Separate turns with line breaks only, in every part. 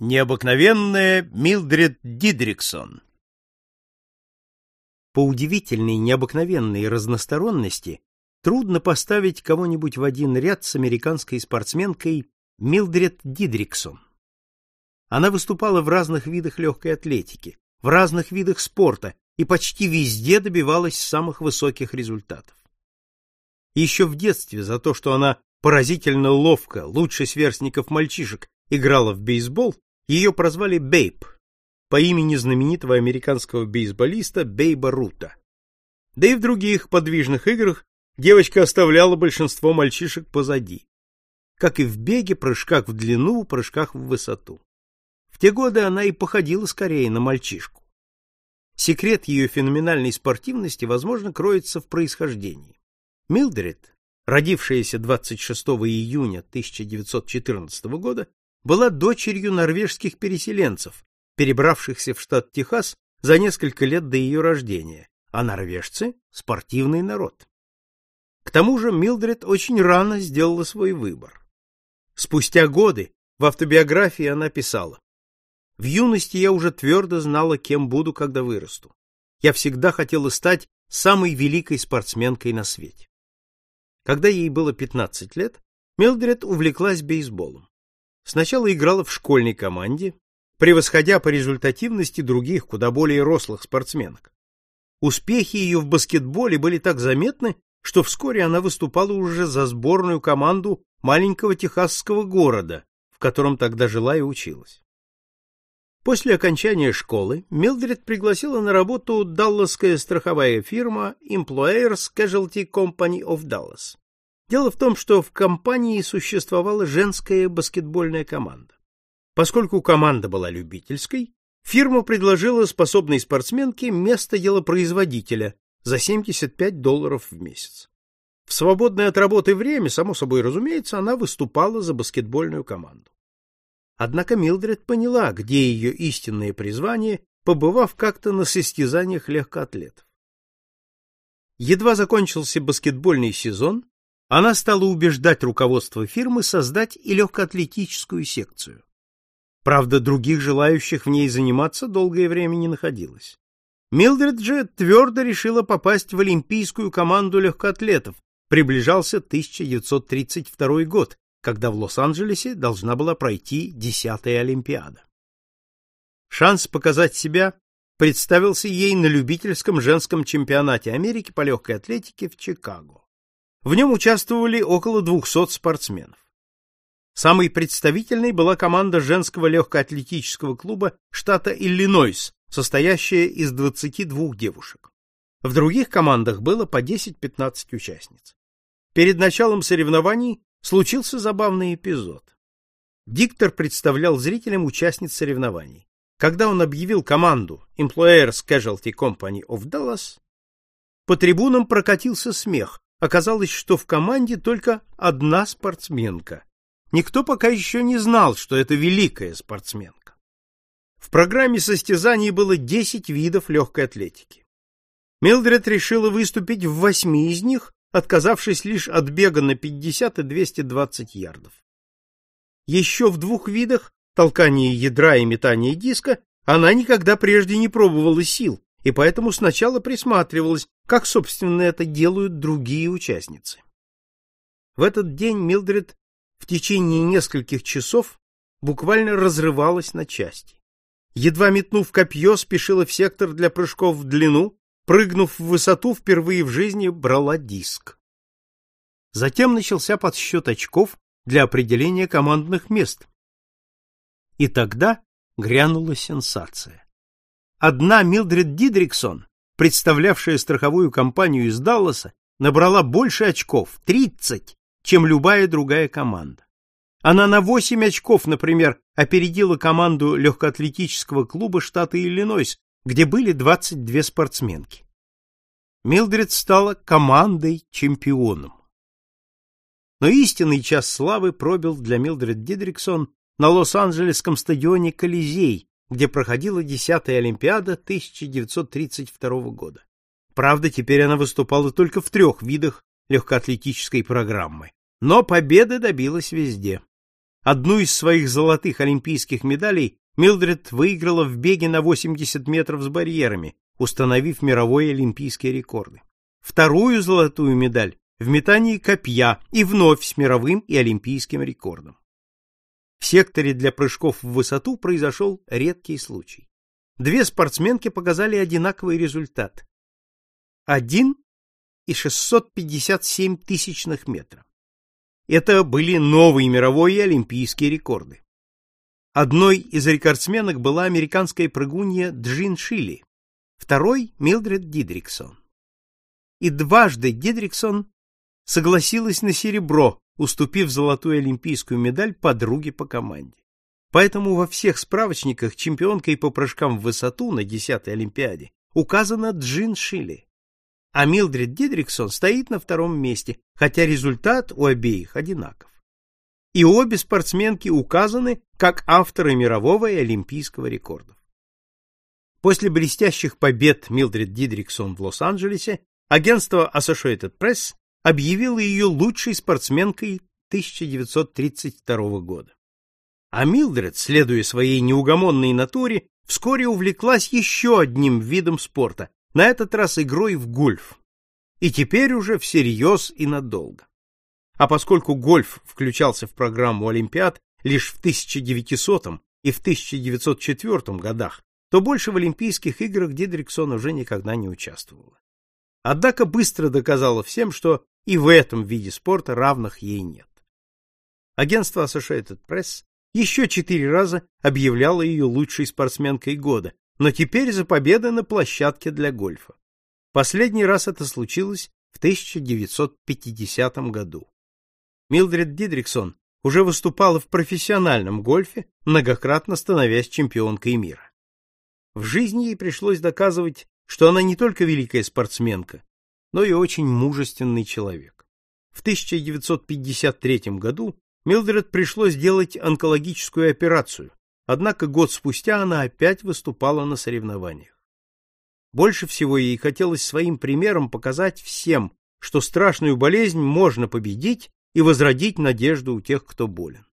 Необыкновенная Милдред Дидриксон По удивительной, необыкновенной разносторонности трудно поставить кого-нибудь в один ряд с американской спортсменкой Милдред Дидриксон. Она выступала в разных видах легкой атлетики, в разных видах спорта и почти везде добивалась самых высоких результатов. Еще в детстве за то, что она поразительно ловко, лучше сверстников мальчишек, играла в бейсбол, ее прозвали Бейб по имени знаменитого американского бейсболиста Бейба Рута. Да и в других подвижных играх девочка оставляла большинство мальчишек позади. Как и в беге, прыжках в длину, прыжках в высоту. В те годы она и походила скорее на мальчишку. Секрет ее феноменальной спортивности, возможно, кроется в происхождении. Милдред, родившаяся 26 июня 1914 года, была дочерью норвежских переселенцев, перебравшихся в штат Техас за несколько лет до ее рождения, а норвежцы — спортивный народ. К тому же Милдред очень рано сделала свой выбор. Спустя годы в автобиографии она писала «В юности я уже твердо знала, кем буду, когда вырасту. Я всегда хотела стать самой великой спортсменкой на свете». Когда ей было 15 лет, Милдред увлеклась бейсболом. Сначала играла в школьной команде, превосходя по результативности других, куда более рослых спортсменок. Успехи ее в баскетболе были так заметны, что вскоре она выступала уже за сборную команду маленького техасского города, в котором тогда жила и училась. После окончания школы Милдред пригласила на работу далласская страховая фирма Employers Casualty Company of Dallas. Дело в том, что в компании существовала женская баскетбольная команда. Поскольку команда была любительской, фирма предложила способной спортсменке место делопроизводителя за 75 долларов в месяц. В свободное от работы время, само собой разумеется, она выступала за баскетбольную команду. Однако Милдред поняла, где ее истинное призвание, побывав как-то на состязаниях легкоатлетов. Едва закончился баскетбольный сезон, она стала убеждать руководство фирмы создать и легкоатлетическую секцию. Правда, других желающих в ней заниматься долгое время не находилось. Милдред же твердо решила попасть в олимпийскую команду легкоатлетов. Приближался 1932 год, когда в Лос-Анджелесе должна была пройти десятая Олимпиада. Шанс показать себя представился ей на любительском женском чемпионате Америки по легкой атлетике в Чикаго. В нем участвовали около 200 спортсменов. Самой представительной была команда женского легкоатлетического клуба штата Иллинойс, состоящая из 22 девушек. В других командах было по 10-15 участниц. Перед началом соревнований случился забавный эпизод. Диктор представлял зрителям участниц соревнований. Когда он объявил команду Employers Casualty Company of Dallas, по трибунам прокатился смех, Оказалось, что в команде только одна спортсменка. Никто пока еще не знал, что это великая спортсменка. В программе состязаний было 10 видов легкой атлетики. Милдред решила выступить в восьми из них, отказавшись лишь от бега на 50 и 220 ярдов. Еще в двух видах, толкании ядра и метании диска, она никогда прежде не пробовала сил, и поэтому сначала присматривалась, как, собственно, это делают другие участницы. В этот день Милдред в течение нескольких часов буквально разрывалась на части. Едва метнув копье, спешила в сектор для прыжков в длину, прыгнув в высоту, впервые в жизни брала диск. Затем начался подсчет очков для определения командных мест. И тогда грянула сенсация. Одна Милдред Дидриксон, представлявшая страховую компанию из Далласа, набрала больше очков, 30, чем любая другая команда. Она на 8 очков, например, опередила команду легкоатлетического клуба штата Иллинойс, где были 22 спортсменки. Милдред стала командой-чемпионом. Но истинный час славы пробил для Милдред Дидриксон на Лос-Анджелесском стадионе Колизей, где проходила 10-я Олимпиада 1932 года. Правда, теперь она выступала только в трех видах легкоатлетической программы, но победы добилась везде. Одну из своих золотых олимпийских медалей Милдред выиграла в беге на 80 метров с барьерами, установив мировые олимпийские рекорды. Вторую золотую медаль в метании копья и вновь с мировым и олимпийским рекордом. В секторе для прыжков в высоту произошел редкий случай. Две спортсменки показали одинаковый результат. Один и 657 тысячных метра. Это были новые мировые и олимпийские рекорды. Одной из рекордсменок была американская прыгунья Джин Шилли, второй — Милдред Дидриксон. И дважды Дидриксон согласилась на серебро, уступив золотую олимпийскую медаль подруге по команде. Поэтому во всех справочниках чемпионкой по прыжкам в высоту на 10-й Олимпиаде указана Джин Шилли. А Милдред Дидриксон стоит на втором месте, хотя результат у обеих одинаков. И обе спортсменки указаны как авторы мирового и олимпийского рекордов. После блестящих побед Милдред Дидриксон в Лос-Анджелесе агентство Associated Press объявила ее лучшей спортсменкой 1932 года. А Милдред, следуя своей неугомонной натуре, вскоре увлеклась еще одним видом спорта, на этот раз игрой в гольф. И теперь уже всерьез и надолго. А поскольку гольф включался в программу Олимпиад лишь в 1900 и в 1904 годах, то больше в Олимпийских играх Дидриксон уже никогда не участвовала. Однако быстро доказала всем, что и в этом виде спорта равных ей нет. Агентство Associated Press еще четыре раза объявляло ее лучшей спортсменкой года, но теперь за победы на площадке для гольфа. Последний раз это случилось в 1950 году. Милдред Дидриксон уже выступала в профессиональном гольфе, многократно становясь чемпионкой мира. В жизни ей пришлось доказывать что она не только великая спортсменка, но и очень мужественный человек. В 1953 году Милдред пришлось делать онкологическую операцию, однако год спустя она опять выступала на соревнованиях. Больше всего ей хотелось своим примером показать всем, что страшную болезнь можно победить и возродить надежду у тех, кто болен.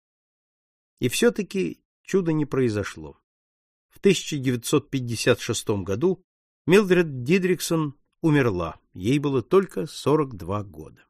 И все-таки чудо не произошло. В 1956 году Милдред Дидриксон умерла, ей было только 42 года.